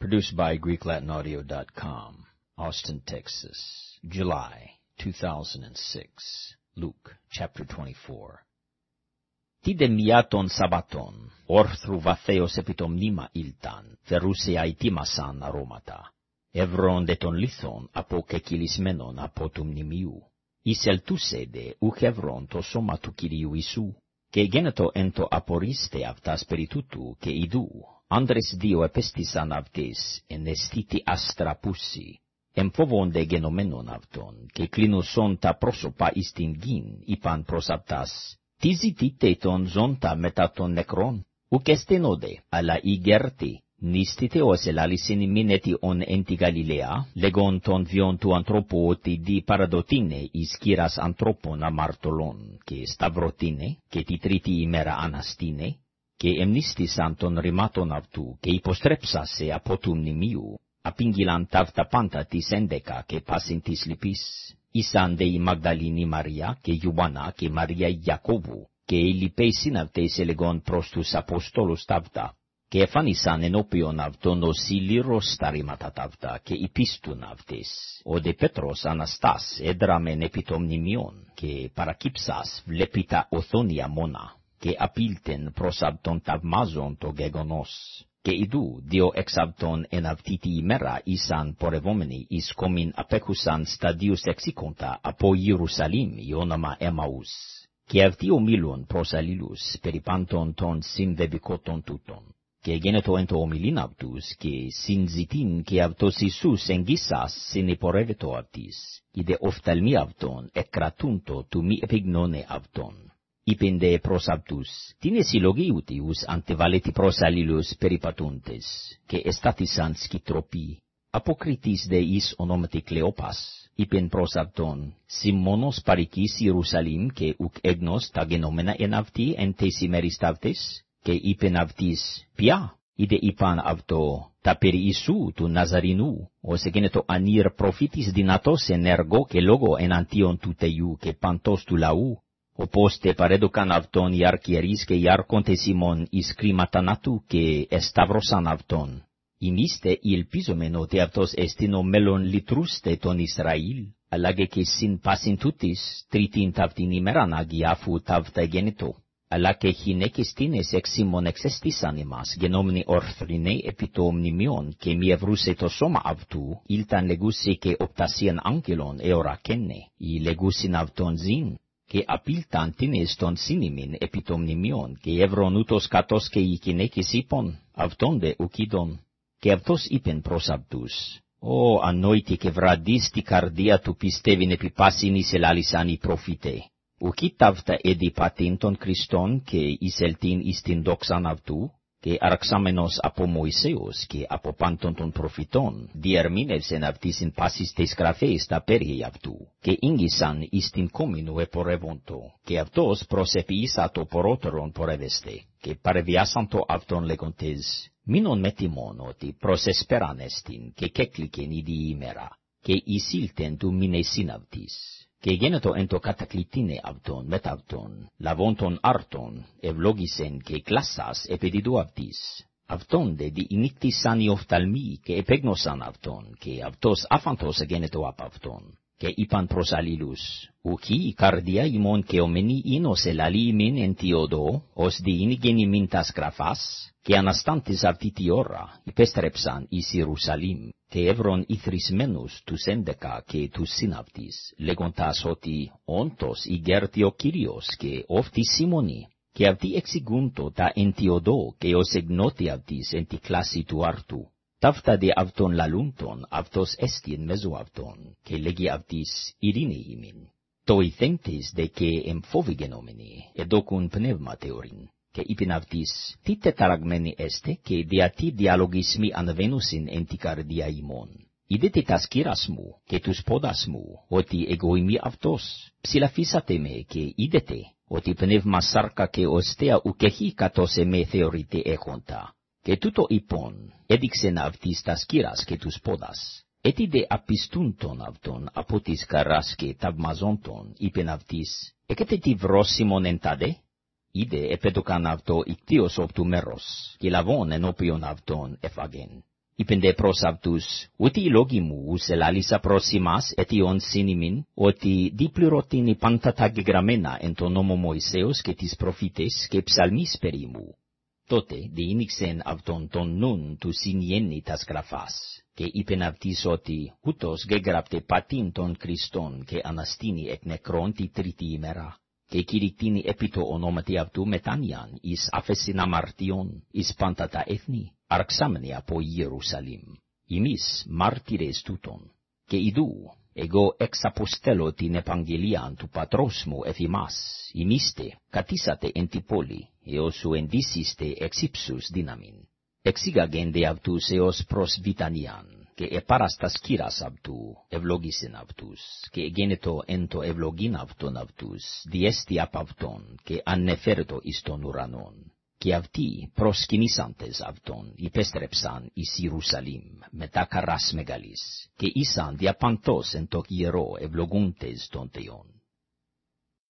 Produced by GreekLatinAudio.com, Austin, Texas, July 2006. Luke chapter 24. Tide miaton sabaton, orthru vatheos epitom nima iltan, feruse aitimasan aromata. Evron deton lithon apo kekilis menon apotum nimiu. Isel tu sede, uchevron to somatu kiriu isu, ke geneto ento aporiste avtas peritutu, ke idu, άνδρες δύο επέστησαν αυτοίς, εν αισθήτη αστραπούσι, εμφόβονται γενωμένων αυτών, και κλείνουσον τα πρόσωπα εις την γην, είπαν προς αυτάς, «Τι ζητείτε τον ζώντα μετά των νεκρών, ουκ εστενόδε, αλλά οι γέρτη, νίστητε ως ελάλησιν μήνετι ον εν τη Γαλιλαία, λεγόν των βιών του ανθρώπου ότι δι παραδοτίνε εις κύρας ανθρώπων αμαρτωλών, και σταυρωτίνε, και τη τρίτη ημέρα αναστίνε, και εμνίστησαν των ρημάτων αυτού και υποστρέψασε από του μνημείου, απήγγυλαν ταύτα πάντα της ένδεκα και πάσιν της λυπής, ήσαν δε η Μαγδαλίνη Μαρία και Ιουβανά και Μαρία Ιακώβου, και οι λυπές συναυτές έλεγον προς τους Αποστόλους ταύτα, και εφάνισαν ενώπιον αυτόν ο σύλληρος στα ρήματα ταύτα και υπίστουν αυτές. Ο δε Πέτρος Αναστάς έδραμεν επί των μνημείων και παρακύψας βλέπει τα οθόνια μόνα και απίλτεν προσάπτων αυτον ταυμάζον το γεγονός. Και ειδού, διο εξαπτων αυτον εν αυτή τη ημέρα ήσαν πορευόμενοι εις κομιν απέχουσαν σταδίους εξήκοντα από Ιερουσαλήμ η όνομα Εμαούς. Και αυτοί ομίλουν προς αλλήλους περιπάντων των συνδεβικότων τούτων. Και γίνεται εν το ομιλήν αυτούς και συνζητήν και αυτός Ιησούς εγγύσας συνυπορεύεται αυτής. Ιδε οφθαλμοί αυτον εκρατούντο του μη επιγνώνε αυτον edramen epitom nimion, ke parakipsas vlepita othonia mona, ke apilten prosabton tavmazon to gegonos, ke idu dio exabton en avtiti mera isan porevomeni is komin apekusan stadius exikonta apo Jerusalim ionama Emmaus, ke avtio milon prosalilus peripanton ton sim vebikoton tuton, ke geneto ento omilin avtus, ke sin zitin ke avtos Isus engisas sine poreveto avtis, ide oftalmi avton ekratunto tu mi epignone avton Οπόστε παρέδωκαν αυτόν οι αρκιερείς και οι άρκοντες ημών εις κρυματανάτου και εσταυρώσαν αυτόν. Ημίστε ελπίζομεν ότι αυτός εστίν ο μέλλον λυτρούστε τον Ισραήλ, αλλά και και συν πάσιν τούτης, τρίτην ταυτήν ημέραν αγί αφού ταυτα γέννητο. Αλλά και χινέκες τίνες εξ ημών εξεστήσαν ημάς, γενόμνη ορθρινέ επί το μνημιόν, και μη ευρούσε το σώμα αυτού, ήλταν λεγούσε και και απίλταν την εστον σύνημιν επί των μνημιών, και ευρον ούτως κατός και οι κοινέκες είπων, αυτόν δε ουκίδων. Και αυτός είπεν προς αυτούς, «Ω, και βραδείς καρδία του πιστεύειν επί πάσιν εις ελάλησαν οι προφήτες. Ουκί των Χριστών και εις ελτήν δόξαν αυτού, και αρξάμενος από Μωυσέος και από πάντων των προφητών, διερμήνευσεν αυτήσιν πάσης της γραφής τα πέργη αυτού, και ίνγισαν ιστιν την κόμινου και αυτός προσεποιήσα το πρότερον πορεύεστε, και παρεβιάσαν το αυτόν λέγοντες, μήνον με τιμόν ότι προσεσπέραν και κέκλικεν ήδη ημέρα, και εισήλτεν του μήνες συναυτής και γένετο εν το κατακλητίνε αυτον μετ αυτον, λαβόν άρτον, ευλόγησεν και κλάσσας επειδή του αυτής. Αυτόν δε διημίκτησαν οι οφθαλμοί και επέγνωσαν αυτόν, και αυτός άφαντος γένετο απ' αυτόν idi imera, que isilten tu mine sinavtis che geneto ento cataclitine avton metavton, lavonton arton, evlogisen che classas epedidu avtis, avton de di inictis sani oftalmi, che epegnosan avton, che avtos afantos geneto apavton, che ipan prosalilus, uci cardia imon che omeni inos el alimin en tiodo, os di inigeni mintas grafas, che anastantis avtiti ora, ipestrepsan is Jerusalim, che ταύτα δι αυτον λαλούντον, αυτος εστιν μεζο αυτον, και λέγει αυτοίς ειρήνη ημιν. Το ηθέντης δε και εμφόβηγεν όμενη, εδόκουν πνεύμα θεωρήν, και είπιν αυτοίς, τι τεταραγμένη εστε, και δια τι διαλογισμοί ανεβαίνουσιν εν τη καρδία ημών. Είδετε τας κύρας και τους πόδας μου, ότι εγώ αυτός. Ψηλαφίσατε και είδετε enticar diaimon. Idete taskirasmu, che tus podasmu, oti egoimi avtos, psilafisateme, che idete, oti pnevma sarka che ostea ukehi katose me theorite econta, che tuto ipon, edixen avtis taskiras che tus podas, eti de apistunton avton apotis carasque tabmazonton ipen avtis, ecete ti vrossimon entade? ide epeducan avto ictios optu meros, qui lavon en opion avton efagen. Ipende pros avtus, uti logimu selalisa prosimas etion sinimin, oti diplurotini pantatagigramena ento τότε διήνυξεν αυτον τον νουν του συνιένει τας και είπεν ότι ούτως γεγραπτε πατήν των Χριστών και αναστήνει εκ νεκρών τη τρίτη ημέρα, και κηρυκτήνει επί το αυτού μετάνιαν εις αφέσιν αμαρτιών εις πάντα τα έθνη, αρξάμενη μάρτυρες τούτων, και ιδού imis martires tuton, ke idu, ego ex apostelo tin evangelian tu patrosmo efimas, imiste, catisate entipoli, eosu endisiste ex ipsus dinamin. Exiga gende avtus eos pros vitanian, ke e parastas kiras avtu, evlogisen avtus, ke geneto ento evlogin avton avtus, diesti apavton, ke anneferto και αυτοί προς κοινισάντες αυτον, ηπεστρέπσαν η Σύρουςαλημ, μετά καρασμεγαλίσ και ίσαν δια παντός εν το κύρο ευλογούντες τον τεον.